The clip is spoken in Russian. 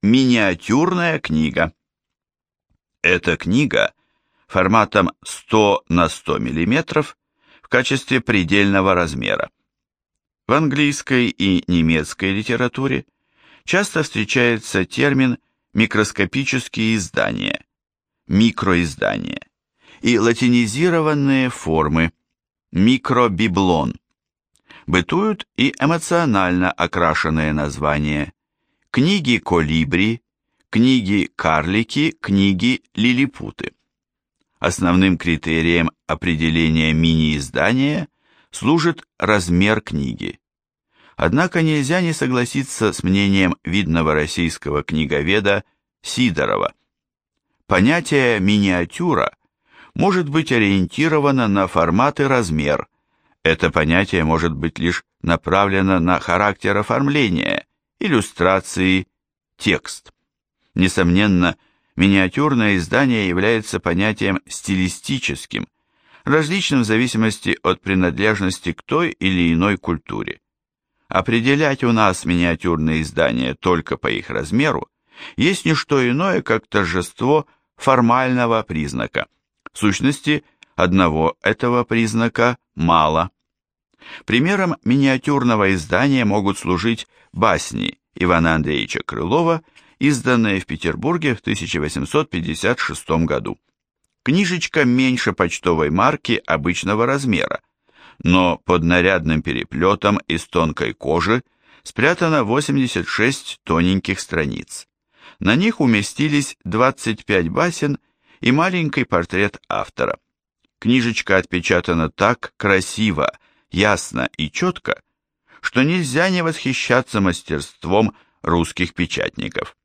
Миниатюрная книга. Эта книга форматом 100 на 100 мм в качестве предельного размера. В английской и немецкой литературе часто встречается термин микроскопические издания, микроиздания и латинизированные формы микробиблон. Бытуют и эмоционально окрашенные названия книги колибри, книги карлики, книги лилипуты. Основным критерием определения мини-издания служит размер книги. Однако нельзя не согласиться с мнением видного российского книговеда Сидорова. Понятие «миниатюра» может быть ориентировано на формат и размер. Это понятие может быть лишь направлено на характер оформления, иллюстрации, текст. Несомненно, миниатюрное издание является понятием стилистическим, различным в зависимости от принадлежности к той или иной культуре. Определять у нас миниатюрные издания только по их размеру есть не что иное, как торжество формального признака – в сущности, одного этого признака мало. Примером миниатюрного издания могут служить басни Ивана Андреевича Крылова, изданные в Петербурге в 1856 году. Книжечка меньше почтовой марки обычного размера, но под нарядным переплетом из тонкой кожи спрятано 86 тоненьких страниц. На них уместились 25 басен и маленький портрет автора. Книжечка отпечатана так красиво, ясно и четко, что нельзя не восхищаться мастерством русских печатников.